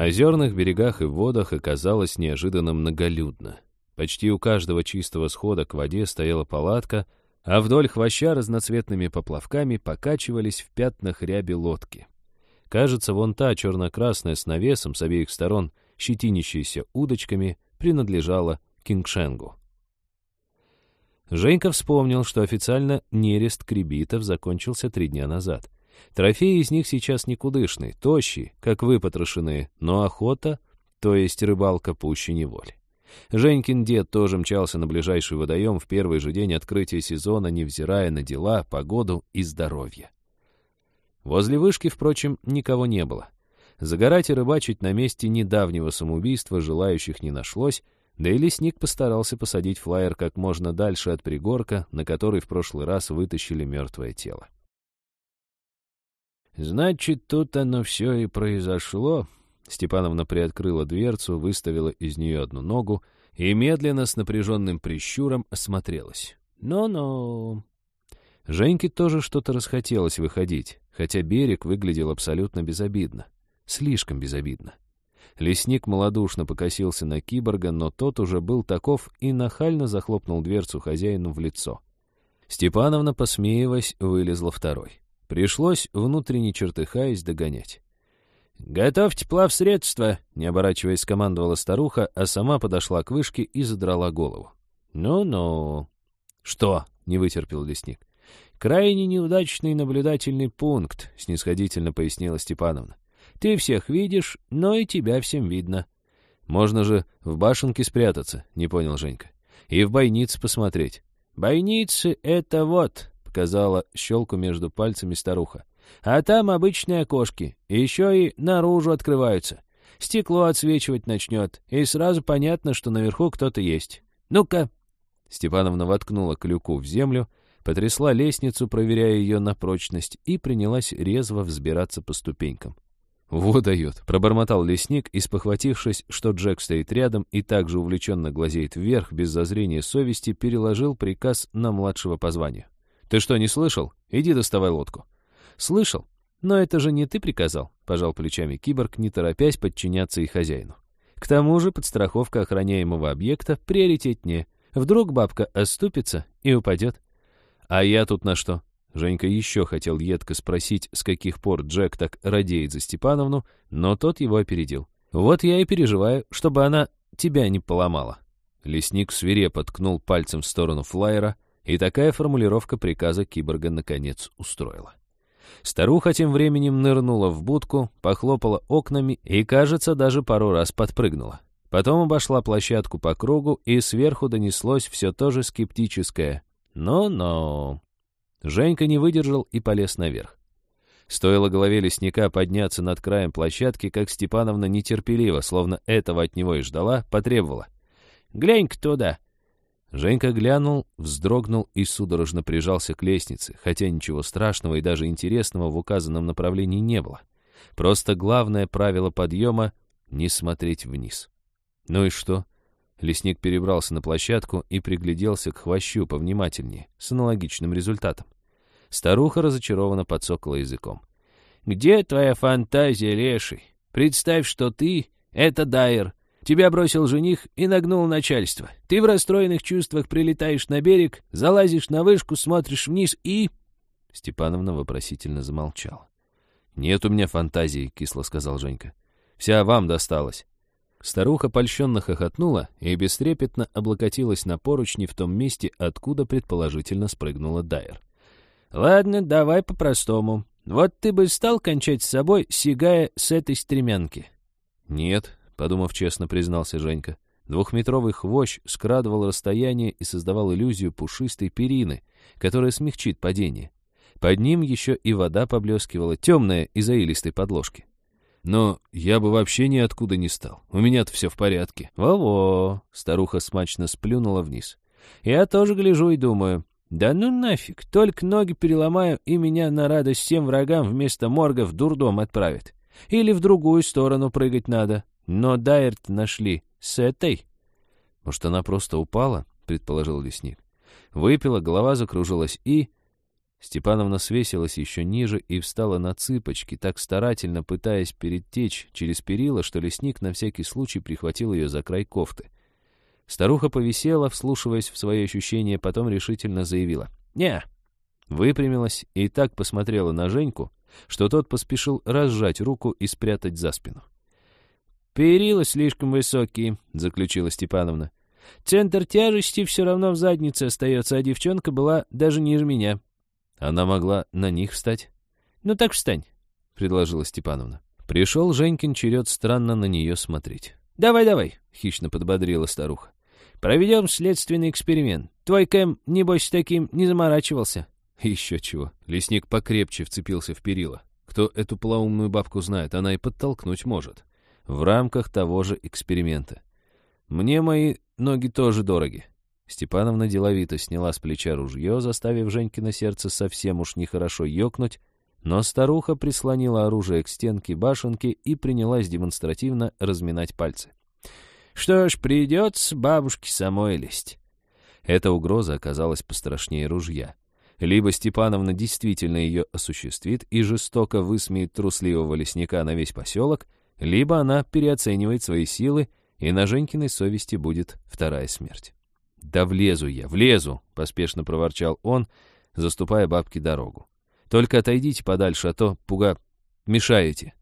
На озерных берегах и водах оказалось неожиданно многолюдно. Почти у каждого чистого схода к воде стояла палатка, а вдоль хвоща разноцветными поплавками покачивались в пятнах ряби лодки. Кажется, вон та черно-красная с навесом с обеих сторон, щетинящаяся удочками, принадлежала Кингшенгу. Женька вспомнил, что официально нерест кребитов закончился три дня назад. Трофеи из них сейчас никудышные, тощие, как выпотрошенные, но охота, то есть рыбалка пуще неволи. Женькин дед тоже мчался на ближайший водоем в первый же день открытия сезона, невзирая на дела, погоду и здоровье. Возле вышки, впрочем, никого не было. Загорать и рыбачить на месте недавнего самоубийства желающих не нашлось, да и лесник постарался посадить флайер как можно дальше от пригорка, на который в прошлый раз вытащили мертвое тело. «Значит, тут оно все и произошло», Степановна приоткрыла дверцу, выставила из нее одну ногу и медленно с напряженным прищуром осмотрелась. «Ну-ну». Женьке тоже что-то расхотелось выходить, хотя берег выглядел абсолютно безобидно. Слишком безобидно. Лесник малодушно покосился на киборга, но тот уже был таков и нахально захлопнул дверцу хозяину в лицо. Степановна, посмеиваясь, вылезла второй. Пришлось, внутренне чертыхаясь, догонять. «Готовьте плавсредство!» — не оборачиваясь, командовала старуха, а сама подошла к вышке и задрала голову. «Ну-ну». «Что?» — не вытерпел лесник. «Крайне неудачный наблюдательный пункт», — снисходительно пояснила Степановна. «Ты всех видишь, но и тебя всем видно». «Можно же в башенке спрятаться», — не понял Женька. «И в бойнице посмотреть». «Бойницы — это вот», — показала щелку между пальцами старуха. А там обычные окошки, еще и наружу открываются. Стекло отсвечивать начнет, и сразу понятно, что наверху кто-то есть. Ну-ка!» Степановна воткнула клюку в землю, потрясла лестницу, проверяя ее на прочность, и принялась резво взбираться по ступенькам. «Вот дает!» — пробормотал лесник, и, спохватившись, что Джек стоит рядом и также увлеченно глазеет вверх, без зазрения совести, переложил приказ на младшего по званию. «Ты что, не слышал? Иди доставай лодку». «Слышал. Но это же не ты приказал», — пожал плечами киборг, не торопясь подчиняться и хозяину. «К тому же подстраховка охраняемого объекта приоритетнее. Вдруг бабка оступится и упадет». «А я тут на что?» Женька еще хотел едко спросить, с каких пор Джек так радеет за Степановну, но тот его опередил. «Вот я и переживаю, чтобы она тебя не поломала». Лесник свирепо ткнул пальцем в сторону флайера, и такая формулировка приказа киборга наконец устроила. Старуха тем временем нырнула в будку, похлопала окнами и, кажется, даже пару раз подпрыгнула. Потом обошла площадку по кругу, и сверху донеслось все то же скептическое «но-но». Женька не выдержал и полез наверх. Стоило голове лесника подняться над краем площадки, как Степановна нетерпеливо, словно этого от него и ждала, потребовала. «Глянь-ка туда!» Женька глянул, вздрогнул и судорожно прижался к лестнице, хотя ничего страшного и даже интересного в указанном направлении не было. Просто главное правило подъема — не смотреть вниз. Ну и что? Лесник перебрался на площадку и пригляделся к хвощу повнимательнее, с аналогичным результатом. Старуха разочарованно подсокала языком. «Где твоя фантазия, леший? Представь, что ты — это Дайер, Тебя бросил жених и нагнул начальство. Ты в расстроенных чувствах прилетаешь на берег, залазишь на вышку, смотришь вниз и...» Степановна вопросительно замолчала. «Нет у меня фантазии», — кисло сказал Женька. «Вся вам досталась». Старуха польщенно хохотнула и бестрепетно облокотилась на поручни в том месте, откуда предположительно спрыгнула Дайер. «Ладно, давай по-простому. Вот ты бы стал кончать с собой, сигая с этой стремянки?» «Нет», подумав честно, признался Женька. Двухметровый хвощ скрадывал расстояние и создавал иллюзию пушистой перины, которая смягчит падение. Под ним еще и вода поблескивала, темная из-за илистой подложки. Но я бы вообще ниоткуда не стал. У меня-то все в порядке. Во-во, старуха смачно сплюнула вниз. Я тоже гляжу и думаю, да ну нафиг, только ноги переломаю, и меня на радость всем врагам вместо морга в дурдом отправят. Или в другую сторону прыгать надо. Но Дайерт нашли с этой. Может, она просто упала, предположил лесник. Выпила, голова закружилась и... Степановна свесилась еще ниже и встала на цыпочки, так старательно пытаясь перетечь через перила, что лесник на всякий случай прихватил ее за край кофты. Старуха повисела, вслушиваясь в свои ощущения, потом решительно заявила «Не». Выпрямилась и так посмотрела на Женьку, что тот поспешил разжать руку и спрятать за спину. «Перила слишком высокие», — заключила Степановна. «Центр тяжести все равно в заднице остается, а девчонка была даже ниже меня». Она могла на них встать? «Ну так встань», — предложила Степановна. Пришел Женькин черед странно на нее смотреть. «Давай, давай», — хищно подбодрила старуха. «Проведем следственный эксперимент. Твой Кэм, небось, таким не заморачивался». Еще чего. Лесник покрепче вцепился в перила. Кто эту полоумную бабку знает, она и подтолкнуть может. В рамках того же эксперимента. Мне мои ноги тоже дороги. Степановна деловито сняла с плеча ружье, заставив Женькино сердце совсем уж нехорошо ёкнуть, но старуха прислонила оружие к стенке башенки и принялась демонстративно разминать пальцы. «Что ж, придется бабушке самой лезть». Эта угроза оказалась пострашнее ружья. Либо Степановна действительно ее осуществит и жестоко высмеет трусливого лесника на весь поселок, либо она переоценивает свои силы, и на Женькиной совести будет вторая смерть. «Да влезу я, влезу!» — поспешно проворчал он, заступая бабке дорогу. «Только отойдите подальше, а то, пуга, мешаете».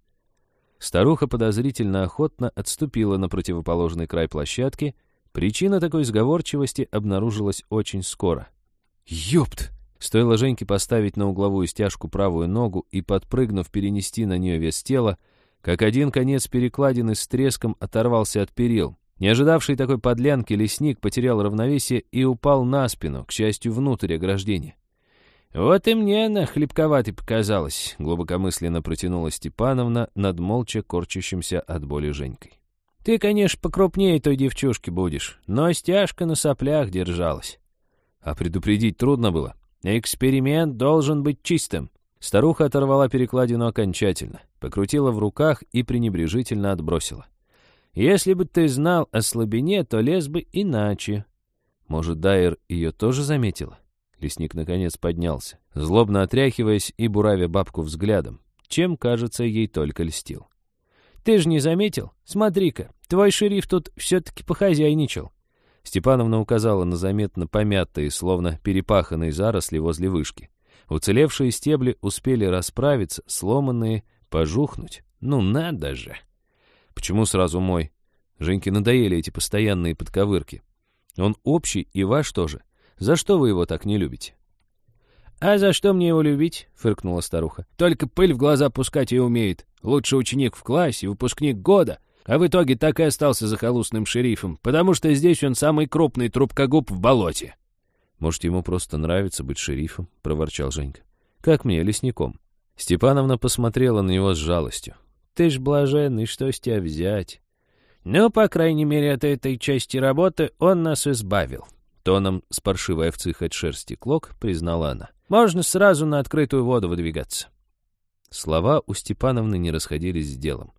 Старуха подозрительно охотно отступила на противоположный край площадки. Причина такой сговорчивости обнаружилась очень скоро. «Ёпт!» Стоило Женьке поставить на угловую стяжку правую ногу и, подпрыгнув, перенести на нее вес тела, как один конец перекладины с треском оторвался от перил. Не ожидавший такой подлянки, лесник потерял равновесие и упал на спину, к счастью, внутрь ограждения. «Вот и мне она хлебковатой показалась», — глубокомысленно протянула Степановна над молча корчащимся от боли Женькой. «Ты, конечно, покрупнее той девчушки будешь, но стяжка на соплях держалась». «А предупредить трудно было?» «Эксперимент должен быть чистым». Старуха оторвала перекладину окончательно, покрутила в руках и пренебрежительно отбросила. Если бы ты знал о слабине, то лез бы иначе. Может, Дайер ее тоже заметила? Лесник наконец поднялся, злобно отряхиваясь и буравя бабку взглядом, чем, кажется, ей только льстил. «Ты же не заметил? Смотри-ка, твой шериф тут все-таки похозяйничал». Степановна указала на заметно помятые, словно перепаханные заросли возле вышки. Уцелевшие стебли успели расправиться, сломанные, пожухнуть. Ну надо же! Почему сразу мой? Женьке надоели эти постоянные подковырки. Он общий и ваш тоже. За что вы его так не любите? «А за что мне его любить?» — фыркнула старуха. «Только пыль в глаза пускать и умеет. Лучший ученик в классе, выпускник года. А в итоге так и остался захолустным шерифом, потому что здесь он самый крупный трубкогуб в болоте». «Может, ему просто нравится быть шерифом?» — проворчал Женька. «Как мне, лесником?» Степановна посмотрела на него с жалостью. Ты ж блаженный, что с тебя взять? Ну, по крайней мере, от этой части работы он нас избавил. Тоном с паршивой овцы хоть шерсти клок признала она. Можно сразу на открытую воду выдвигаться. Слова у Степановны не расходились с делом.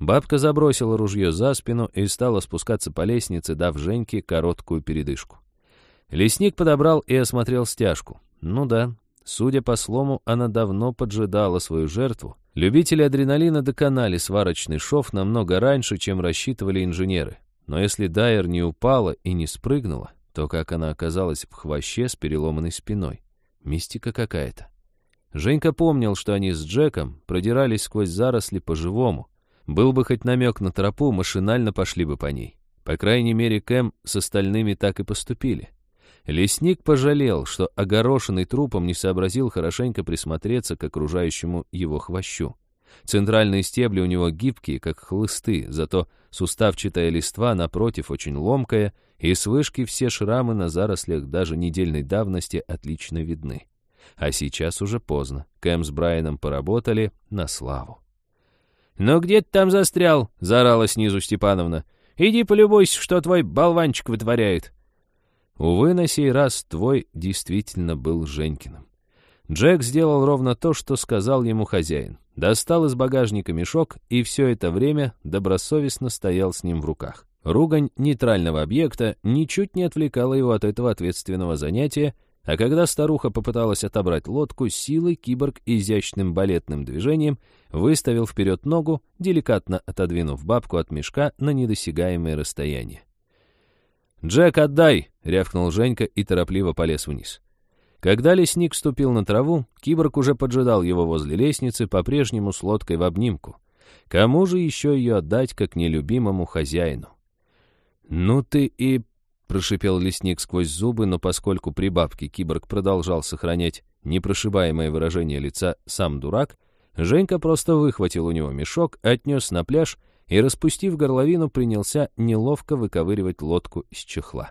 Бабка забросила ружье за спину и стала спускаться по лестнице, дав Женьке короткую передышку. Лесник подобрал и осмотрел стяжку. Ну да, судя по слому, она давно поджидала свою жертву, Любители адреналина доконали сварочный шов намного раньше, чем рассчитывали инженеры. Но если Дайер не упала и не спрыгнула, то как она оказалась в хвоще с переломанной спиной? Мистика какая-то. Женька помнил, что они с Джеком продирались сквозь заросли по-живому. Был бы хоть намек на тропу, машинально пошли бы по ней. По крайней мере, Кэм с остальными так и поступили. Лесник пожалел, что огорошенный трупом не сообразил хорошенько присмотреться к окружающему его хвощу. Центральные стебли у него гибкие, как хлысты, зато суставчатая листва, напротив, очень ломкая, и с вышки все шрамы на зарослях даже недельной давности отлично видны. А сейчас уже поздно. Кэм с Брайаном поработали на славу. «Ну где ты там застрял?» — заорала снизу Степановна. «Иди полюбуйся, что твой болванчик вытворяет». Увы, на сей раз твой действительно был Женькиным. Джек сделал ровно то, что сказал ему хозяин. Достал из багажника мешок и все это время добросовестно стоял с ним в руках. Ругань нейтрального объекта ничуть не отвлекала его от этого ответственного занятия, А когда старуха попыталась отобрать лодку, силой киборг изящным балетным движением выставил вперед ногу, деликатно отодвинув бабку от мешка на недосягаемое расстояние. «Джек, отдай!» — рявкнул Женька и торопливо полез вниз. Когда лесник ступил на траву, киборг уже поджидал его возле лестницы, по-прежнему с лодкой в обнимку. Кому же еще ее отдать, как нелюбимому хозяину? «Ну ты и...» — прошипел лесник сквозь зубы, но поскольку при бабке киборг продолжал сохранять непрошибаемое выражение лица «сам дурак», Женька просто выхватил у него мешок, отнес на пляж и, распустив горловину, принялся неловко выковыривать лодку из чехла.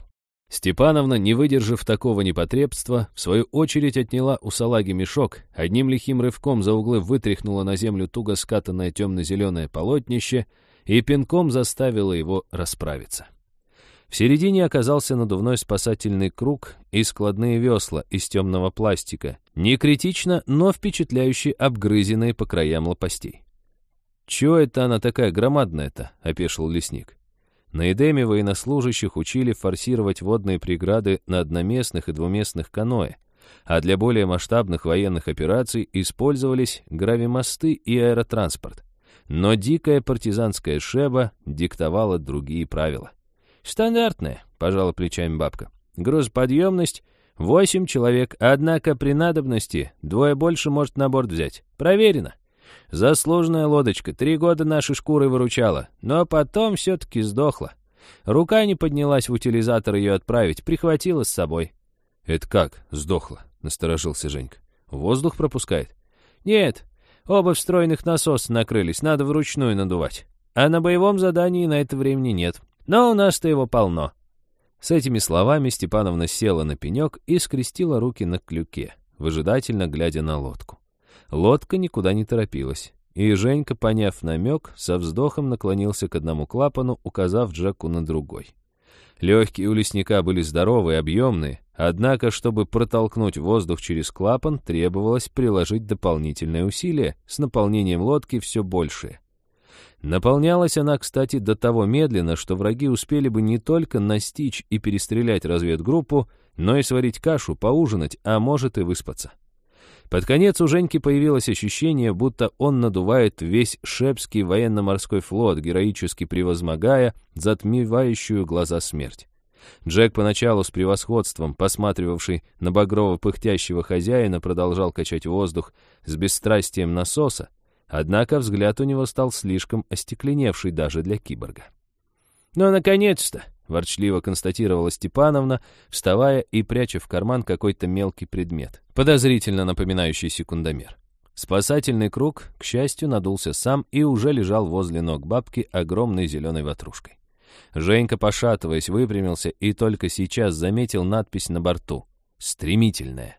Степановна, не выдержав такого непотребства, в свою очередь отняла у салаги мешок, одним лихим рывком за углы вытряхнула на землю туго скатанное темно-зеленое полотнище и пинком заставила его расправиться. В середине оказался надувной спасательный круг и складные весла из темного пластика, не критично, но впечатляюще обгрызенные по краям лопастей. «Чего это она такая громадная-то?» — опешил лесник. На Эдеме военнослужащих учили форсировать водные преграды на одноместных и двуместных каноэ, а для более масштабных военных операций использовались гравимосты и аэротранспорт. Но дикая партизанская шеба диктовала другие правила. «Стандартная», — пожала плечами бабка. «Грузоподъемность — восемь человек, однако при надобности двое больше может на борт взять. Проверено. Заслуженная лодочка, три года наши шкуры выручала, но потом все-таки сдохла. Рука не поднялась в утилизатор ее отправить, прихватила с собой. «Это как, сдохла?» — насторожился Женька. «Воздух пропускает?» «Нет, оба встроенных насоса накрылись, надо вручную надувать. А на боевом задании на это времени нет. Но у нас-то его полно». С этими словами Степановна села на пенек и скрестила руки на клюке, выжидательно глядя на лодку. Лодка никуда не торопилась. И Женька, поняв намек, со вздохом наклонился к одному клапану, указав Джеку на другой. Легкие у лесника были здоровые, объемные, однако, чтобы протолкнуть воздух через клапан, требовалось приложить дополнительное усилие, с наполнением лодки все большее. Наполнялась она, кстати, до того медленно, что враги успели бы не только настичь и перестрелять разведгруппу, но и сварить кашу, поужинать, а может и выспаться. Под конец у Женьки появилось ощущение, будто он надувает весь Шепский военно-морской флот, героически превозмогая затмевающую глаза смерть. Джек поначалу с превосходством, посматривавший на багрово-пыхтящего хозяина, продолжал качать воздух с бесстрастием насоса, однако взгляд у него стал слишком остекленевший даже для киборга. «Ну, наконец-то!» ворчливо констатировала Степановна, вставая и пряча в карман какой-то мелкий предмет, подозрительно напоминающий секундомер. Спасательный круг, к счастью, надулся сам и уже лежал возле ног бабки огромной зеленой ватрушкой. Женька, пошатываясь, выпрямился и только сейчас заметил надпись на борту. «Стремительная».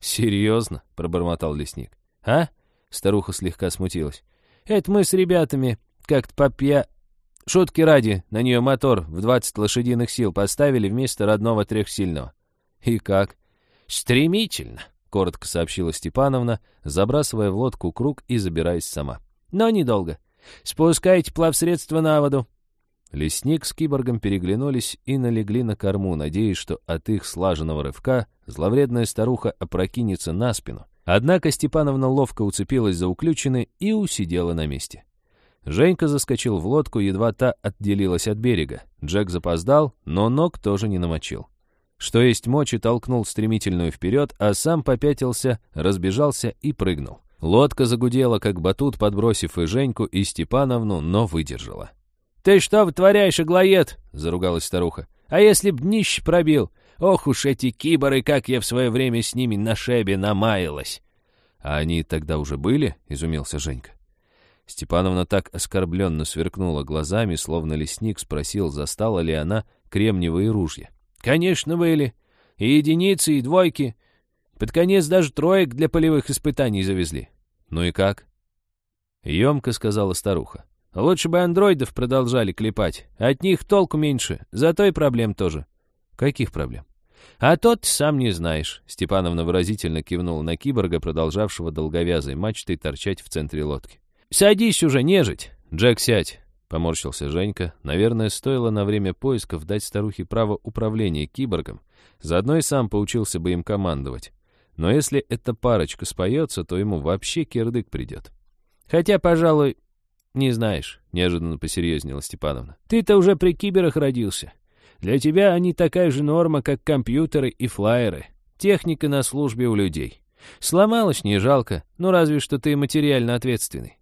«Серьезно?» — пробормотал лесник. «А?» — старуха слегка смутилась. «Это мы с ребятами как-то попья...» Шутки ради, на нее мотор в 20 лошадиных сил поставили вместо родного трехсильного. И как? Стремительно, коротко сообщила Степановна, забрасывая в лодку круг и забираясь сама. Но недолго. Спускайте плавсредство на воду. Лесник с киборгом переглянулись и налегли на корму, надеясь, что от их слаженного рывка зловредная старуха опрокинется на спину. Однако Степановна ловко уцепилась за уключины и усидела на месте. Женька заскочил в лодку, едва та отделилась от берега. Джек запоздал, но ног тоже не намочил. Что есть мочи, толкнул стремительную вперед, а сам попятился, разбежался и прыгнул. Лодка загудела, как батут, подбросив и Женьку, и Степановну, но выдержала. «Ты что вытворяешь, иглоед?» — заругалась старуха. «А если б днище пробил? Ох уж эти киборы, как я в свое время с ними на шебе намаялась!» «А они тогда уже были?» — изумился Женька. Степановна так оскорбленно сверкнула глазами, словно лесник спросил, застала ли она кремниевые ружья. «Конечно, были. И единицы, и двойки. Под конец даже троек для полевых испытаний завезли». «Ну и как?» Емко сказала старуха. «Лучше бы андроидов продолжали клепать. От них толку меньше, зато и проблем тоже». «Каких проблем?» «А тот сам не знаешь», — Степановна выразительно кивнула на киборга, продолжавшего долговязой мачтой торчать в центре лодки. «Садись уже, нежить!» «Джек, сядь!» — поморщился Женька. «Наверное, стоило на время поисков дать старухе право управления киборгом. Заодно и сам поучился бы им командовать. Но если эта парочка споется, то ему вообще кирдык придет. Хотя, пожалуй, не знаешь, — неожиданно посерьезнела Степановна. Ты-то уже при киберах родился. Для тебя они такая же норма, как компьютеры и флайеры. Техника на службе у людей. Сломалась не жалко, ну разве что ты материально ответственный.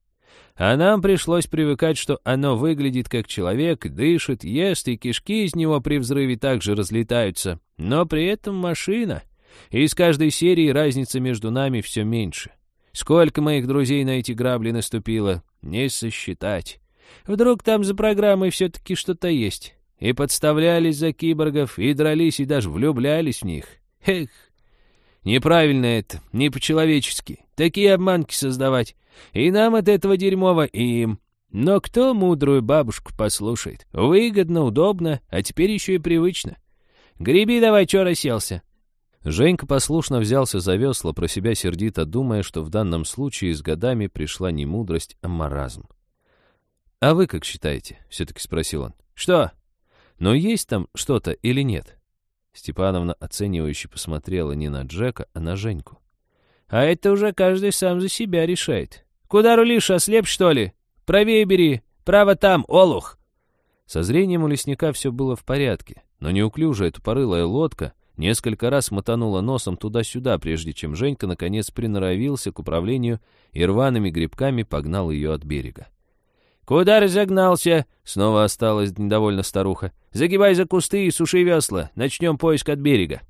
А нам пришлось привыкать, что оно выглядит как человек, дышит, ест, и кишки из него при взрыве также разлетаются. Но при этом машина — и из каждой серии разница между нами все меньше. Сколько моих друзей на эти грабли наступило, не сосчитать. Вдруг там за программой все-таки что-то есть. И подставлялись за киборгов, и дрались, и даже влюблялись в них. Эх, неправильно это, не по-человечески. Такие обманки создавать. И нам от этого дерьмово, и им. Но кто мудрую бабушку послушает? Выгодно, удобно, а теперь еще и привычно. Греби давай, чё расселся. Женька послушно взялся за весла, про себя сердито думая, что в данном случае с годами пришла не мудрость, а маразм. «А вы как считаете?» — все-таки спросил он. «Что? Но есть там что-то или нет?» Степановна оценивающе посмотрела не на Джека, а на Женьку. «А это уже каждый сам за себя решает. Куда рулишь, ослеп, что ли? Правее бери, право там, олух!» Со зрением у лесника все было в порядке, но неуклюжая тупорылая лодка — Несколько раз мотанула носом туда-сюда, прежде чем Женька наконец приноровился к управлению и рваными грибками погнал ее от берега. «Куда разогнался?» — снова осталась недовольна старуха. «Загибай за кусты и суши весла. Начнем поиск от берега».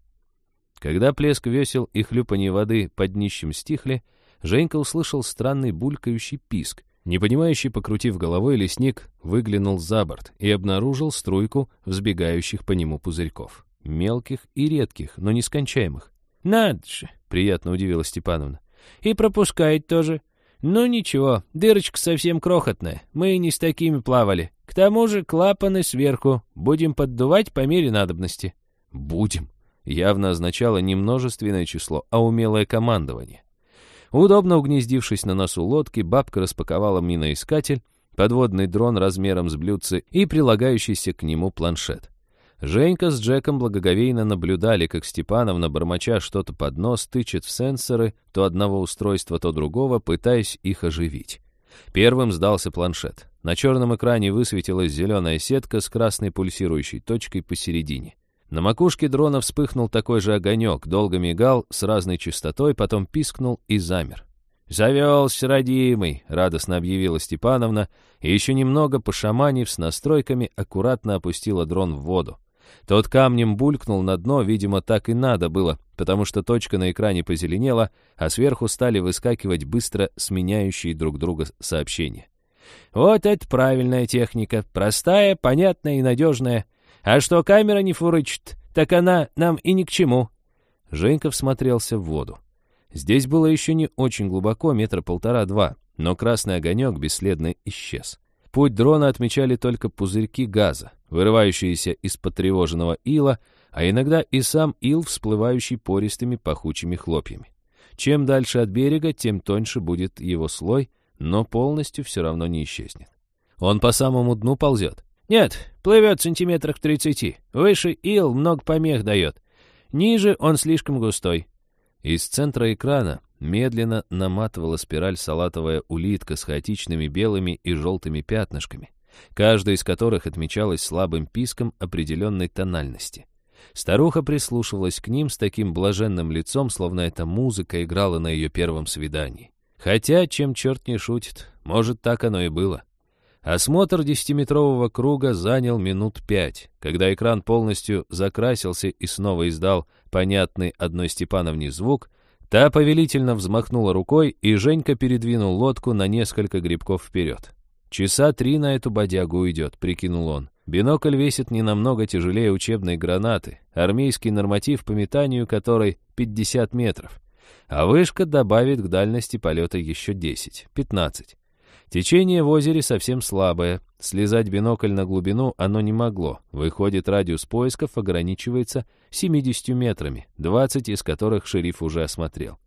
Когда плеск весел и хлюпанье воды под днищем стихли, Женька услышал странный булькающий писк. Непонимающий, покрутив головой, лесник выглянул за борт и обнаружил струйку взбегающих по нему пузырьков мелких и редких, но нескончаемых. «Надо же!» — приятно удивилась Степановна. «И пропускает тоже. Ну ничего, дырочка совсем крохотная, мы не с такими плавали. К тому же клапаны сверху, будем поддувать по мере надобности». «Будем» явно означало не множественное число, а умелое командование. Удобно угнездившись на носу лодки, бабка распаковала миноискатель, подводный дрон размером с блюдце и прилагающийся к нему планшет. Женька с Джеком благоговейно наблюдали, как Степановна, бормоча что-то под нос, тычет в сенсоры то одного устройства, то другого, пытаясь их оживить. Первым сдался планшет. На черном экране высветилась зеленая сетка с красной пульсирующей точкой посередине. На макушке дрона вспыхнул такой же огонек, долго мигал с разной частотой, потом пискнул и замер. «Завелся, родимый!» — радостно объявила Степановна, и еще немного, пошаманив с настройками, аккуратно опустила дрон в воду. Тот камнем булькнул на дно, видимо, так и надо было, потому что точка на экране позеленела, а сверху стали выскакивать быстро сменяющие друг друга сообщения. Вот это правильная техника, простая, понятная и надежная. А что камера не фурычит, так она нам и ни к чему. Женька всмотрелся в воду. Здесь было еще не очень глубоко, метра полтора-два, но красный огонек бесследно исчез. Путь дрона отмечали только пузырьки газа, вырывающиеся из потревоженного ила, а иногда и сам ил, всплывающий пористыми пахучими хлопьями. Чем дальше от берега, тем тоньше будет его слой, но полностью все равно не исчезнет. Он по самому дну ползет? Нет, плывет сантиметрах тридцати. Выше ил много помех дает. Ниже он слишком густой. Из центра экрана медленно наматывала спираль салатовая улитка с хаотичными белыми и желтыми пятнышками, каждая из которых отмечалась слабым писком определенной тональности. Старуха прислушивалась к ним с таким блаженным лицом, словно эта музыка играла на ее первом свидании. Хотя, чем черт не шутит, может, так оно и было. Осмотр десятиметрового круга занял минут пять. Когда экран полностью закрасился и снова издал понятный одной Степановне звук, Та повелительно взмахнула рукой, и Женька передвинул лодку на несколько грибков вперед. «Часа три на эту бодягу уйдет», — прикинул он. Бинокль весит не намного тяжелее учебной гранаты, армейский норматив по метанию которой 50 метров. А вышка добавит к дальности полета еще 10-15. Течение в озере совсем слабое, слезать бинокль на глубину оно не могло. Выходит, радиус поисков ограничивается 70 метрами, 20 из которых шериф уже осмотрел.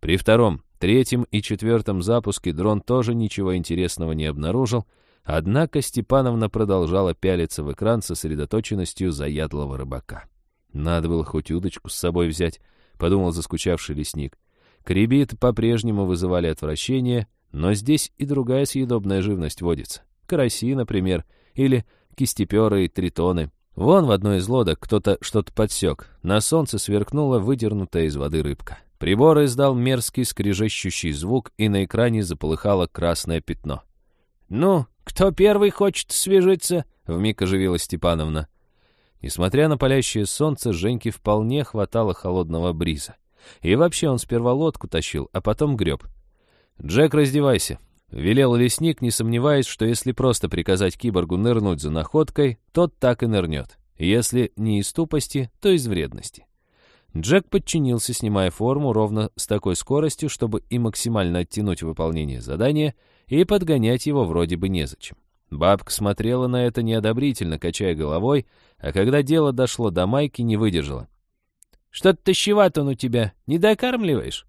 При втором, третьем и четвертом запуске дрон тоже ничего интересного не обнаружил, Однако Степановна продолжала пялиться в экран сосредоточенностью заядлого рыбака. «Надо было хоть удочку с собой взять», — подумал заскучавший лесник. Кребит по-прежнему вызывали отвращение, но здесь и другая съедобная живность водится. Караси, например, или кистеперы и тритоны. Вон в одной из лодок кто-то что-то подсек. На солнце сверкнула выдернутая из воды рыбка. Прибор издал мерзкий скрежещущий звук, и на экране заполыхало красное пятно. «Ну, кто первый хочет свежиться?» — вмиг оживилась Степановна. Несмотря на палящее солнце, Женьке вполне хватало холодного бриза. И вообще он сперва лодку тащил, а потом греб. «Джек, раздевайся», — велел лесник, не сомневаясь, что если просто приказать киборгу нырнуть за находкой, тот так и нырнет. Если не из тупости, то из вредности. Джек подчинился, снимая форму ровно с такой скоростью, чтобы и максимально оттянуть выполнение задания, и подгонять его вроде бы незачем. Бабка смотрела на это неодобрительно, качая головой, а когда дело дошло до майки, не выдержала. «Что-то тащеват он у тебя, не докармливаешь?»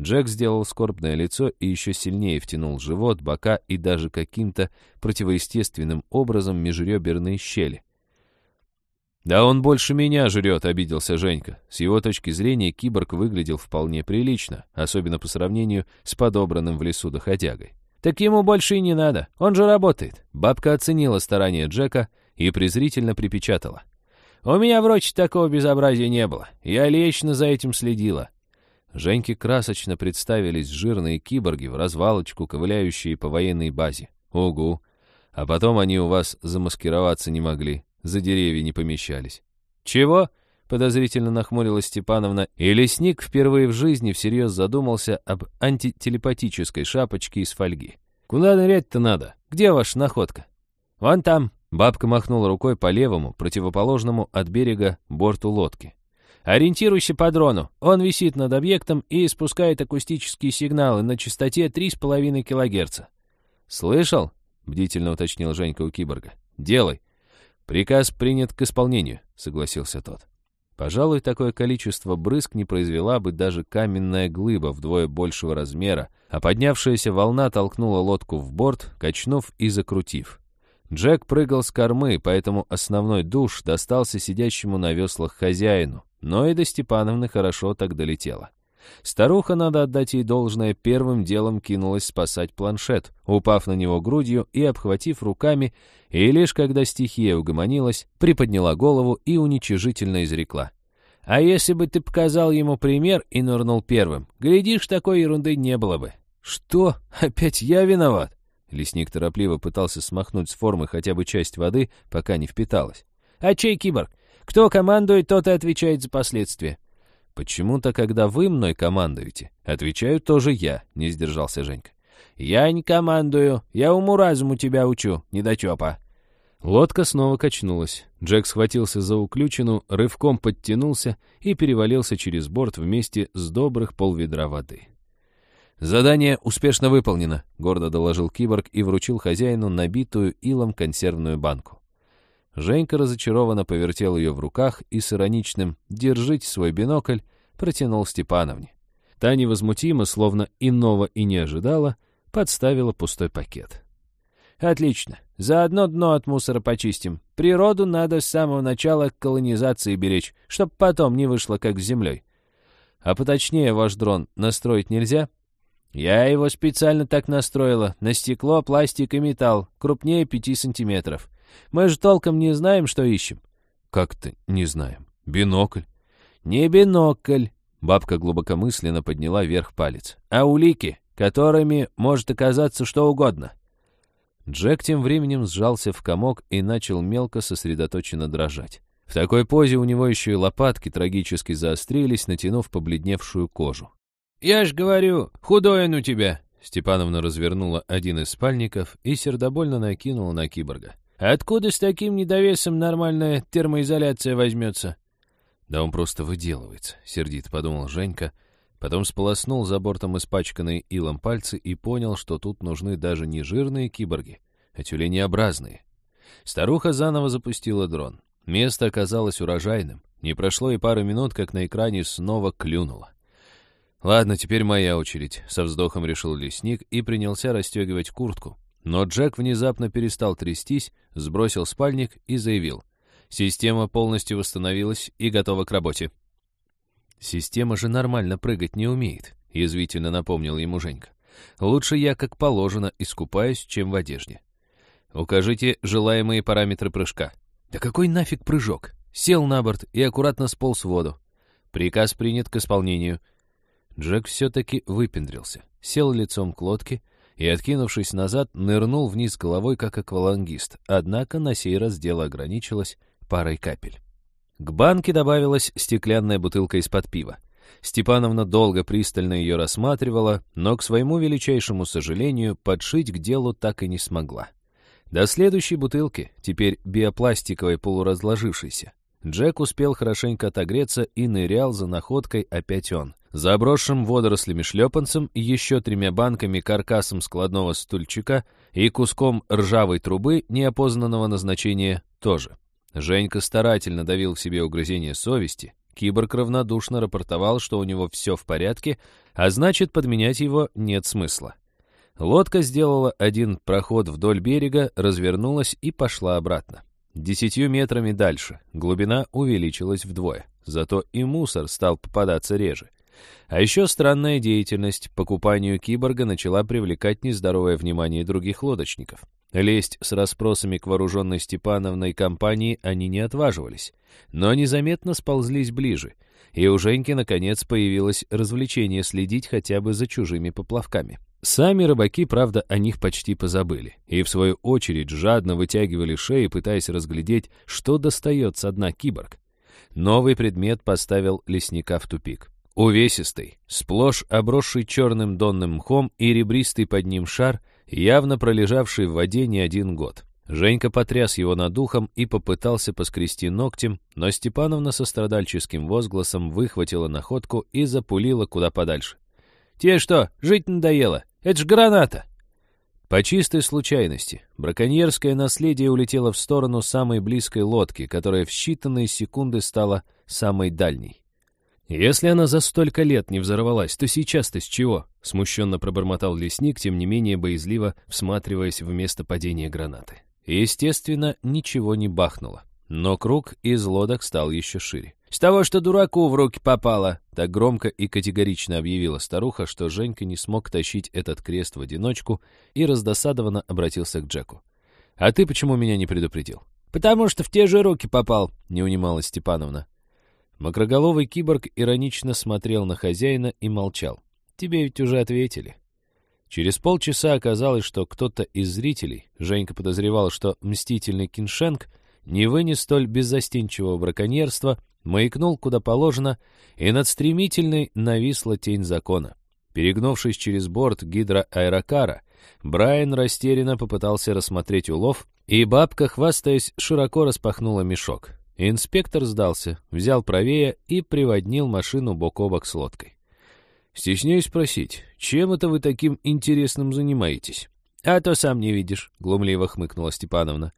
Джек сделал скорбное лицо и еще сильнее втянул живот, бока и даже каким-то противоестественным образом межреберные щели. «Да он больше меня жрет», — обиделся Женька. С его точки зрения киборг выглядел вполне прилично, особенно по сравнению с подобранным в лесу доходягой. «Так ему больше и не надо, он же работает». Бабка оценила старания Джека и презрительно припечатала. «У меня в такого безобразия не было, я лично за этим следила». Женьке красочно представились жирные киборги в развалочку, ковыляющие по военной базе. Угу. А потом они у вас замаскироваться не могли. За деревья не помещались. «Чего?» — подозрительно нахмурилась Степановна, и лесник впервые в жизни всерьез задумался об антителепатической шапочке из фольги. «Куда нырять-то надо? Где ваша находка?» «Вон там!» — бабка махнула рукой по левому, противоположному от берега борту лодки. «Ориентируйся по дрону. Он висит над объектом и испускает акустические сигналы на частоте 3,5 кГц». «Слышал?» — бдительно уточнил Женька у киборга. «Делай. «Приказ принят к исполнению», — согласился тот. Пожалуй, такое количество брызг не произвела бы даже каменная глыба вдвое большего размера, а поднявшаяся волна толкнула лодку в борт, качнув и закрутив. Джек прыгал с кормы, поэтому основной душ достался сидящему на веслах хозяину, но и до Степановны хорошо так долетело. Старуха, надо отдать ей должное, первым делом кинулась спасать планшет, упав на него грудью и обхватив руками, и лишь когда стихия угомонилась, приподняла голову и уничижительно изрекла. «А если бы ты показал ему пример и нырнул первым, глядишь, такой ерунды не было бы». «Что? Опять я виноват?» Лесник торопливо пытался смахнуть с формы хотя бы часть воды, пока не впиталась. «А чей киборг? Кто командует, тот и отвечает за последствия. «Почему-то, когда вы мной командуете, отвечаю тоже я», — не сдержался Женька. «Я не командую, я уму-разуму тебя учу, недотепа». Лодка снова качнулась. Джек схватился за уключину, рывком подтянулся и перевалился через борт вместе с добрых полведра воды. «Задание успешно выполнено», — гордо доложил киборг и вручил хозяину набитую илом консервную банку. Женька разочарованно повертел ее в руках и с ироничным «держите свой бинокль» протянул Степановне. Та невозмутимо, словно иного и не ожидала, подставила пустой пакет. «Отлично. Заодно дно от мусора почистим. Природу надо с самого начала колонизации беречь, чтоб потом не вышло как с землей. А поточнее ваш дрон настроить нельзя?» «Я его специально так настроила. На стекло, пластик и металл. Крупнее пяти сантиметров. Мы же толком не знаем, что ищем». «Как-то не знаем. Бинокль». «Не бинокль», — бабка глубокомысленно подняла вверх палец, «а улики, которыми может оказаться что угодно». Джек тем временем сжался в комок и начал мелко сосредоточенно дрожать. В такой позе у него еще и лопатки трагически заострились, натянув побледневшую кожу. «Я ж говорю, худой он у тебя!» Степановна развернула один из спальников и сердобольно накинула на киборга. Откуда с таким недовесом нормальная термоизоляция возьмется? Да он просто выделывается, сердит подумал Женька, потом сполоснул за бортом испачканные илом пальцы и понял, что тут нужны даже не жирные киборги, а тюленеобразные. Старуха заново запустила дрон. Место оказалось урожайным. Не прошло и пары минут, как на экране снова клюнуло. «Ладно, теперь моя очередь», — со вздохом решил лесник и принялся расстегивать куртку. Но Джек внезапно перестал трястись, сбросил спальник и заявил. Система полностью восстановилась и готова к работе. «Система же нормально прыгать не умеет», — язвительно напомнил ему Женька. «Лучше я, как положено, искупаюсь, чем в одежде». «Укажите желаемые параметры прыжка». «Да какой нафиг прыжок?» Сел на борт и аккуратно сполз в воду. Приказ принят к исполнению. Джек все-таки выпендрился, сел лицом к лодке и, откинувшись назад, нырнул вниз головой, как аквалангист, однако на сей раз дело ограничилось парой капель. К банке добавилась стеклянная бутылка из-под пива. Степановна долго пристально ее рассматривала, но, к своему величайшему сожалению, подшить к делу так и не смогла. До следующей бутылки, теперь биопластиковой полуразложившейся, Джек успел хорошенько отогреться и нырял за находкой опять он. За обросшим водорослями шлепанцем, еще тремя банками каркасом складного стульчика и куском ржавой трубы неопознанного назначения тоже. Женька старательно давил в себе угрызение совести. Киборг равнодушно рапортовал, что у него все в порядке, а значит, подменять его нет смысла. Лодка сделала один проход вдоль берега, развернулась и пошла обратно. Десятью метрами дальше глубина увеличилась вдвое, зато и мусор стал попадаться реже. А еще странная деятельность по купанию киборга начала привлекать нездоровое внимание других лодочников. Лезть с расспросами к вооруженной Степановной компании они не отваживались, но незаметно сползлись ближе, и у Женьки наконец появилось развлечение следить хотя бы за чужими поплавками. Сами рыбаки, правда, о них почти позабыли, и в свою очередь жадно вытягивали шеи, пытаясь разглядеть, что достает со дна киборг. Новый предмет поставил лесника в тупик. Увесистый, сплошь обросший черным донным мхом и ребристый под ним шар, явно пролежавший в воде не один год. Женька потряс его над ухом и попытался поскрести ногтем, но Степановна со страдальческим возгласом выхватила находку и запулила куда подальше. «Тебе что, жить надоело? Это ж граната!» По чистой случайности, браконьерское наследие улетело в сторону самой близкой лодки, которая в считанные секунды стала самой дальней. «Если она за столько лет не взорвалась, то сейчас-то с чего?» — смущенно пробормотал лесник, тем не менее боязливо всматриваясь в место падения гранаты. Естественно, ничего не бахнуло, но круг из лодок стал еще шире. «С того, что дураку в руки попало!» Так громко и категорично объявила старуха, что Женька не смог тащить этот крест в одиночку и раздосадованно обратился к Джеку. «А ты почему меня не предупредил?» «Потому что в те же руки попал», — не унималась Степановна. Макроголовый киборг иронично смотрел на хозяина и молчал. «Тебе ведь уже ответили». Через полчаса оказалось, что кто-то из зрителей, Женька подозревал, что мстительный Киншенк, не вынес столь беззастенчивого браконьерства, маякнул куда положено, и над стремительной нависла тень закона. Перегнувшись через борт гидроаэрокара, Брайан растерянно попытался рассмотреть улов, и бабка, хвастаясь, широко распахнула мешок. Инспектор сдался, взял правее и приводнил машину бок о бок с лодкой. «Стесняюсь спросить, чем это вы таким интересным занимаетесь?» «А то сам не видишь», — глумливо хмыкнула Степановна.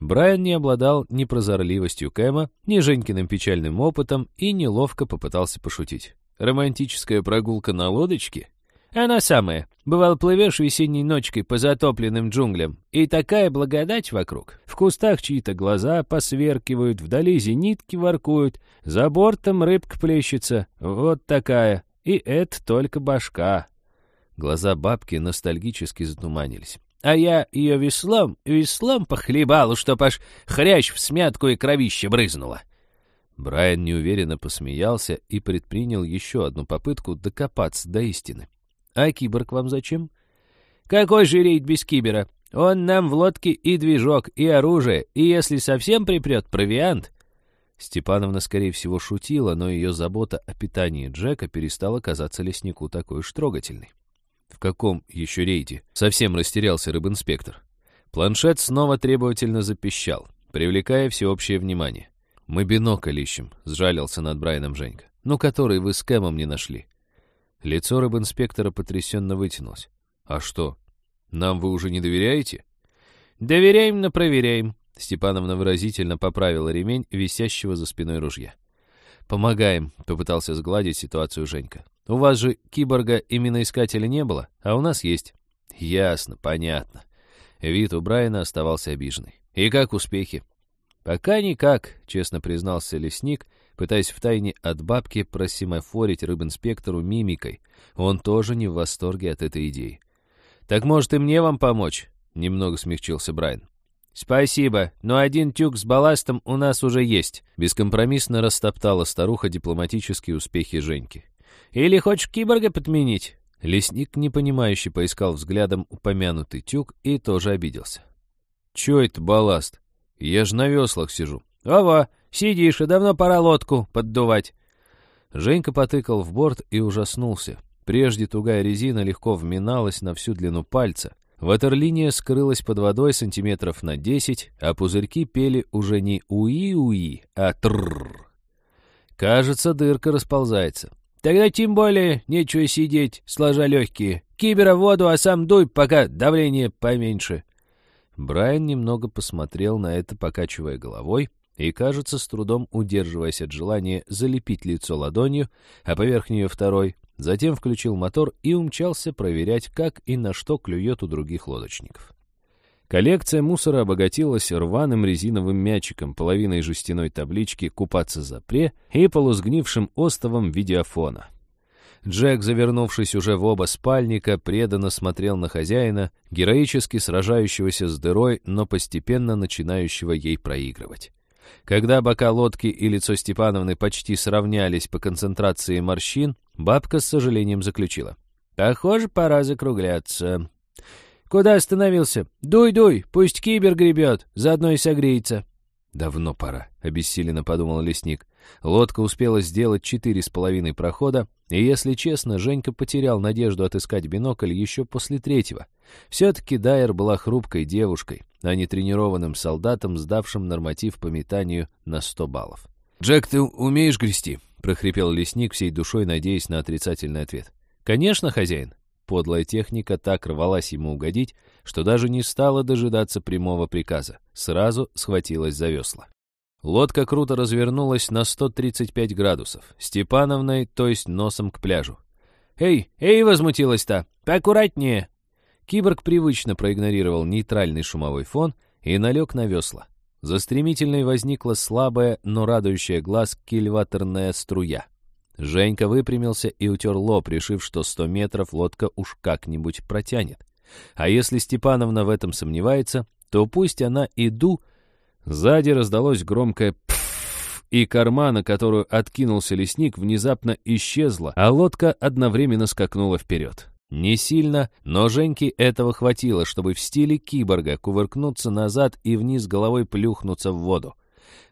Брайан не обладал ни прозорливостью Кэма, ни Женькиным печальным опытом и неловко попытался пошутить. «Романтическая прогулка на лодочке?» Она самая. Бывало, плывешь весенней ночкой по затопленным джунглям, и такая благодать вокруг. В кустах чьи-то глаза посверкивают, вдали зенитки воркуют, за бортом рыбка плещется. Вот такая. И это только башка. Глаза бабки ностальгически затуманились. А я ее веслом, веслом похлебал, чтоб аж хрящ в смятку и кровище брызнула. Брайан неуверенно посмеялся и предпринял еще одну попытку докопаться до истины. А киборг вам зачем? Какой же рейд без кибера? Он нам в лодке и движок, и оружие, и если совсем припрет, провиант. Степановна, скорее всего, шутила, но ее забота о питании Джека перестала казаться леснику такой уж трогательной. В каком еще рейде? Совсем растерялся рыбинспектор. Планшет снова требовательно запищал, привлекая всеобщее внимание. «Мы бинокль ищем», — сжалился над Брайаном Женька. «Ну, который вы с Кэмом не нашли». Лицо рыбинспектора потрясенно вытянулось. «А что, нам вы уже не доверяете?» «Доверяем, но проверяем», — Степановна выразительно поправила ремень висящего за спиной ружья. «Помогаем», — попытался сгладить ситуацию Женька. «У вас же киборга именно искателя не было, а у нас есть». «Ясно, понятно». Вид у Брайана оставался обиженный. «И как успехи?» «Пока никак», — честно признался лесник, пытаясь втайне от бабки просимофорить рыбинспектору мимикой. Он тоже не в восторге от этой идеи. «Так, может, и мне вам помочь?» — немного смягчился Брайан. «Спасибо, но один тюк с балластом у нас уже есть», — бескомпромиссно растоптала старуха дипломатические успехи Женьки. «Или хочешь киборга подменить?» Лесник, непонимающе, поискал взглядом упомянутый тюк и тоже обиделся. «Чё это балласт? Я ж на веслах сижу». «Ова, сидишь, и давно пора лодку поддувать». Женька потыкал в борт и ужаснулся. Прежде тугая резина легко вминалась на всю длину пальца. Ватерлиния скрылась под водой сантиметров на десять, а пузырьки пели уже не уи-уи, а трррр. Кажется, дырка расползается. Тогда тем более нечего сидеть, сложа легкие. Кибера в воду, а сам дуй, пока давление поменьше. Брайан немного посмотрел на это, покачивая головой, и, кажется, с трудом удерживаясь от желания залепить лицо ладонью, а поверх нее второй, затем включил мотор и умчался проверять, как и на что клюет у других лодочников. Коллекция мусора обогатилась рваным резиновым мячиком, половиной жестяной таблички «Купаться запре» и полусгнившим остовом видеофона. Джек, завернувшись уже в оба спальника, преданно смотрел на хозяина, героически сражающегося с дырой, но постепенно начинающего ей проигрывать. Когда бока лодки и лицо Степановны почти сравнялись по концентрации морщин, бабка с сожалением заключила. «Похоже, пора закругляться». «Куда остановился? Дуй, дуй, пусть кибер гребет, заодно и согреется». «Давно пора», — обессиленно подумал лесник. Лодка успела сделать четыре с половиной прохода, и, если честно, Женька потерял надежду отыскать бинокль еще после третьего. Все-таки Дайер была хрупкой девушкой, а не тренированным солдатом, сдавшим норматив по метанию на сто баллов. «Джек, ты умеешь грести?» — прохрипел лесник всей душой, надеясь на отрицательный ответ. «Конечно, хозяин». Подлая техника так рвалась ему угодить, что даже не стала дожидаться прямого приказа. Сразу схватилась за весла. Лодка круто развернулась на 135 градусов, Степановной, то есть носом к пляжу. «Эй, эй!» — возмутилась-то! «Поаккуратнее!» Киборг привычно проигнорировал нейтральный шумовой фон и налег на весла. За стремительной возникла слабая, но радующая глаз кильваторная струя. Женька выпрямился и утер лоб, решив, что сто метров лодка уж как-нибудь протянет. А если Степановна в этом сомневается, то пусть она и ду... Сзади раздалось громкое «пф», и корма, на которую откинулся лесник, внезапно исчезла, а лодка одновременно скакнула вперед. Не сильно, но Женьке этого хватило, чтобы в стиле киборга кувыркнуться назад и вниз головой плюхнуться в воду.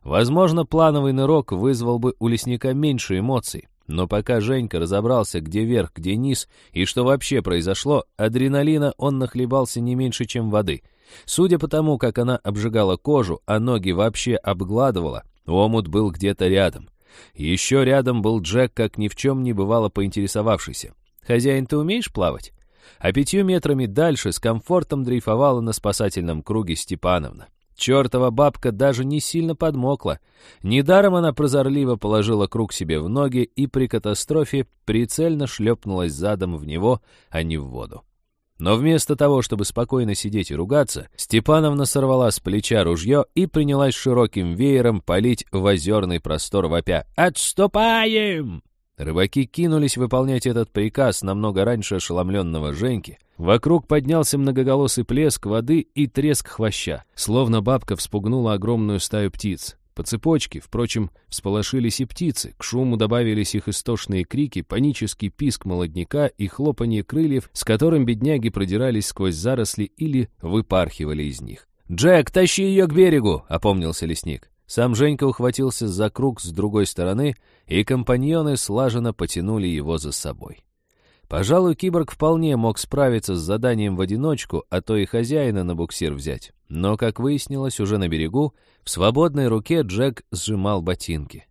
Возможно, плановый нырок вызвал бы у лесника меньше эмоций, но пока Женька разобрался, где верх, где низ и что вообще произошло, адреналина он нахлебался не меньше, чем воды. Судя по тому, как она обжигала кожу, а ноги вообще обгладывала, омут был где-то рядом. Еще рядом был Джек, как ни в чем не бывало поинтересовавшийся. «Хозяин, ты умеешь плавать?» А пятью метрами дальше с комфортом дрейфовала на спасательном круге Степановна. Чертова бабка даже не сильно подмокла. Недаром она прозорливо положила круг себе в ноги и при катастрофе прицельно шлепнулась задом в него, а не в воду. Но вместо того, чтобы спокойно сидеть и ругаться, Степановна сорвала с плеча ружье и принялась широким веером палить в озерный простор вопя «Отступаем!». Рыбаки кинулись выполнять этот приказ намного раньше ошеломленного Женьки. Вокруг поднялся многоголосый плеск воды и треск хвоща, словно бабка вспугнула огромную стаю птиц. По цепочке, впрочем, всполошились и птицы, к шуму добавились их истошные крики, панический писк молодняка и хлопанье крыльев, с которым бедняги продирались сквозь заросли или выпархивали из них. «Джек, тащи ее к берегу!» — опомнился лесник. Сам Женька ухватился за круг с другой стороны, и компаньоны слаженно потянули его за собой. Пожалуй, киборг вполне мог справиться с заданием в одиночку, а то и хозяина на буксир взять. Но, как выяснилось, уже на берегу, в свободной руке Джек сжимал ботинки.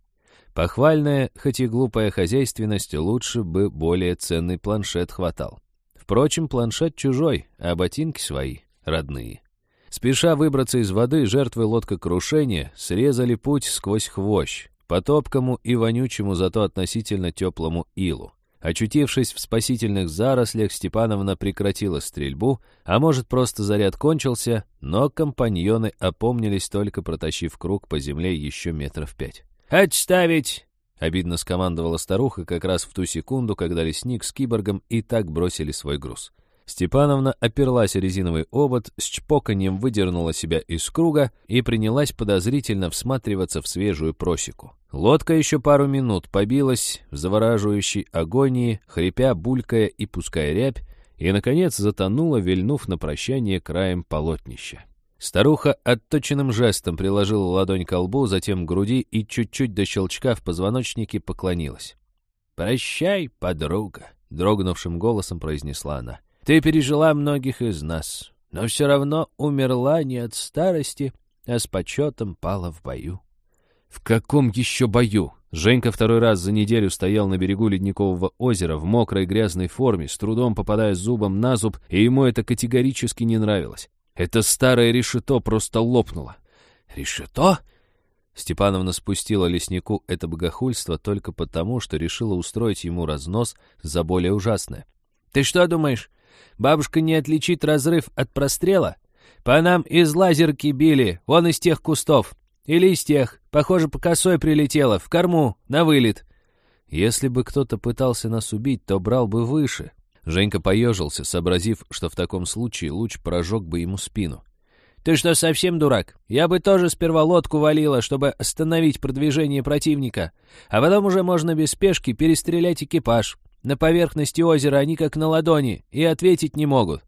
Похвальная, хоть и глупая хозяйственность, лучше бы более ценный планшет хватал. Впрочем, планшет чужой, а ботинки свои, родные. Спеша выбраться из воды, жертвы лодкокрушения срезали путь сквозь хвощ, по топкому и вонючему, зато относительно теплому илу. Очутившись в спасительных зарослях, Степановна прекратила стрельбу, а может, просто заряд кончился, но компаньоны опомнились, только протащив круг по земле еще метров пять. «Отставить!» — обидно скомандовала старуха как раз в ту секунду, когда лесник с киборгом и так бросили свой груз. Степановна оперлась о резиновый обод, с чпоканьем выдернула себя из круга и принялась подозрительно всматриваться в свежую просеку. Лодка еще пару минут побилась в завораживающей агонии, хрипя, булькая и пуская рябь, и, наконец, затонула, вильнув на прощание краем полотнища. Старуха отточенным жестом приложила ладонь к лбу, затем к груди и чуть-чуть до щелчка в позвоночнике поклонилась. «Прощай, подруга», — дрогнувшим голосом произнесла она. Ты пережила многих из нас, но все равно умерла не от старости, а с почетом пала в бою. В каком еще бою? Женька второй раз за неделю стоял на берегу ледникового озера в мокрой грязной форме, с трудом попадая зубом на зуб, и ему это категорически не нравилось. Это старое решето просто лопнуло. «Решето?» Степановна спустила леснику это богохульство только потому, что решила устроить ему разнос за более ужасное. «Ты что думаешь, Бабушка не отличит разрыв от прострела? По нам из лазерки били, вон из тех кустов. Или из тех. Похоже, по косой прилетело, в корму, на вылет. Если бы кто-то пытался нас убить, то брал бы выше. Женька поежился, сообразив, что в таком случае луч прожег бы ему спину. «Ты что, совсем дурак? Я бы тоже сперва лодку валила, чтобы остановить продвижение противника, а потом уже можно без спешки перестрелять экипаж. На поверхности озера они как на ладони и ответить не могут.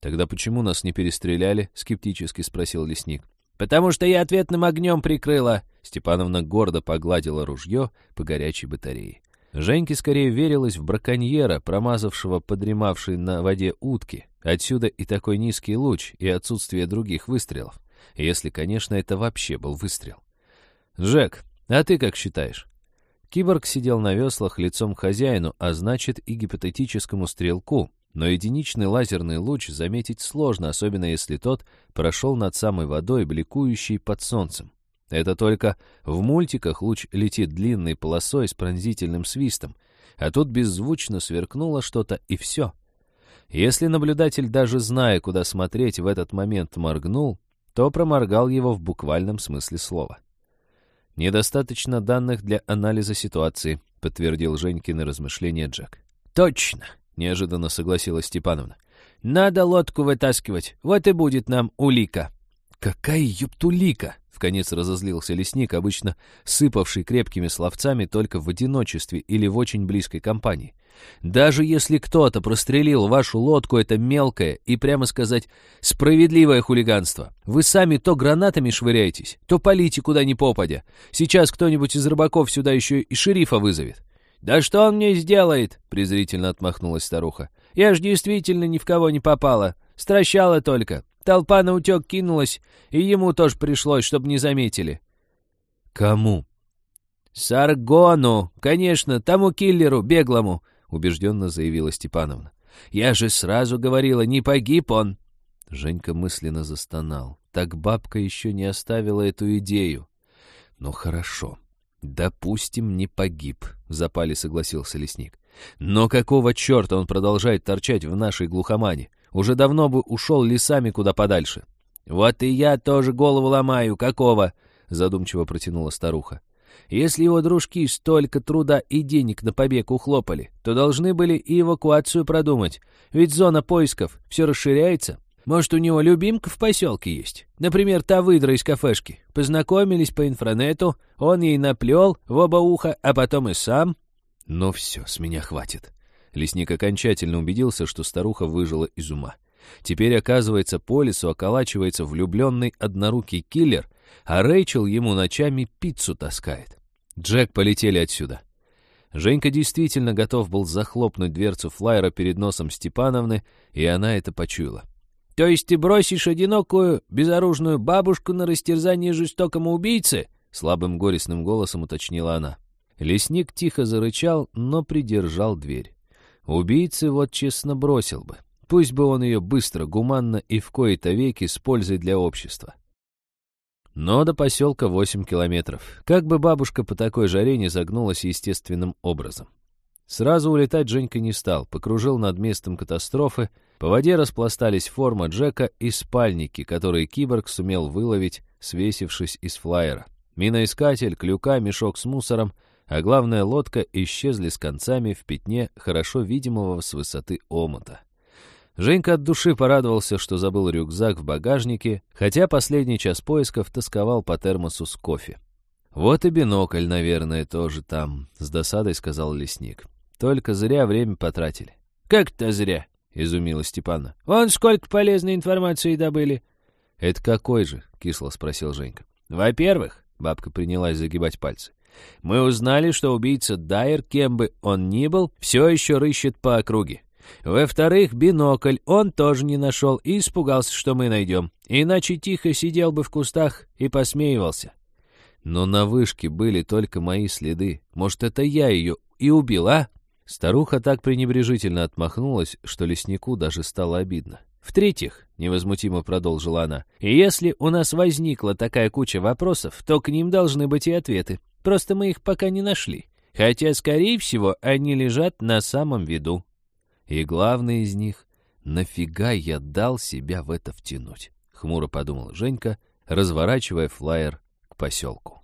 «Тогда почему нас не перестреляли?» — скептически спросил лесник. «Потому что я ответным огнем прикрыла!» Степановна гордо погладила ружье по горячей батарее. Женьке скорее верилось в браконьера, промазавшего подремавшей на воде утки. Отсюда и такой низкий луч, и отсутствие других выстрелов. Если, конечно, это вообще был выстрел. «Жек, а ты как считаешь?» Киборг сидел на веслах лицом к хозяину, а значит и гипотетическому стрелку, но единичный лазерный луч заметить сложно, особенно если тот прошел над самой водой, бликующей под солнцем. Это только в мультиках луч летит длинной полосой с пронзительным свистом, а тут беззвучно сверкнуло что-то и все. Если наблюдатель, даже зная, куда смотреть, в этот момент моргнул, то проморгал его в буквальном смысле слова. «Недостаточно данных для анализа ситуации», — подтвердил Женькины размышления Джек. «Точно!» — неожиданно согласилась Степановна. «Надо лодку вытаскивать, вот и будет нам улика». «Какая юптулика!» — вконец разозлился лесник, обычно сыпавший крепкими словцами только в одиночестве или в очень близкой компании. Даже если кто-то прострелил вашу лодку, это мелкое и, прямо сказать, справедливое хулиганство. Вы сами то гранатами швыряетесь, то полите куда ни попадя. Сейчас кто-нибудь из рыбаков сюда еще и шерифа вызовет. «Да что он мне сделает?» — презрительно отмахнулась старуха. «Я ж действительно ни в кого не попала. Стращала только. Толпа на утек кинулась, и ему тоже пришлось, чтобы не заметили». «Кому?» «Саргону! Конечно, тому киллеру, беглому. — убежденно заявила Степановна. «Я же сразу говорила, не погиб он!» Женька мысленно застонал. Так бабка еще не оставила эту идею. «Ну хорошо. Допустим, не погиб», — в запале согласился лесник. «Но какого черта он продолжает торчать в нашей глухомане? Уже давно бы ушел лесами куда подальше». «Вот и я тоже голову ломаю. Какого?» — задумчиво протянула старуха. Если его дружки столько труда и денег на побег ухлопали, то должны были и эвакуацию продумать. Ведь зона поисков все расширяется. Может, у него любимка в поселке есть? Например, та выдра из кафешки. Познакомились по инфранету, он ей наплел в оба уха, а потом и сам. Ну все, с меня хватит. Лесник окончательно убедился, что старуха выжила из ума. Теперь, оказывается, по лесу околачивается влюбленный однорукий киллер, а Рэйчел ему ночами пиццу таскает. «Джек, полетели отсюда». Женька действительно готов был захлопнуть дверцу флайера перед носом Степановны, и она это почуяла. «То есть ты бросишь одинокую, безоружную бабушку на растерзание жестокому убийце?» Слабым горестным голосом уточнила она. Лесник тихо зарычал, но придержал дверь. Убийцы вот честно бросил бы. Пусть бы он ее быстро, гуманно и в кои-то веки с пользой для общества. Но до поселка 8 километров. Как бы бабушка по такой жаре не загнулась естественным образом. Сразу улетать Женька не стал, покружил над местом катастрофы, по воде распластались форма Джека и спальники, которые киборг сумел выловить, свесившись из флайера. Миноискатель, клюка, мешок с мусором, а главная лодка исчезли с концами в пятне хорошо видимого с высоты омута. Женька от души порадовался, что забыл рюкзак в багажнике, хотя последний час поисков тосковал по термосу с кофе. «Вот и бинокль, наверное, тоже там», — с досадой сказал лесник. Только зря время потратили. «Как-то зря», — изумила Степана. «Вон сколько полезной информации добыли». «Это какой же?» — кисло спросил Женька. «Во-первых», — бабка принялась загибать пальцы, «мы узнали, что убийца Дайер, кем бы он ни был, все еще рыщет по округе. Во-вторых, бинокль он тоже не нашел и испугался, что мы найдем. Иначе тихо сидел бы в кустах и посмеивался. Но на вышке были только мои следы. Может, это я ее и убил, а? Старуха так пренебрежительно отмахнулась, что леснику даже стало обидно. «В-третьих», — невозмутимо продолжила она, «если у нас возникла такая куча вопросов, то к ним должны быть и ответы. Просто мы их пока не нашли. Хотя, скорее всего, они лежат на самом виду». И главное из них — нафига я дал себя в это втянуть? Хмуро подумал Женька, разворачивая флаер к поселку.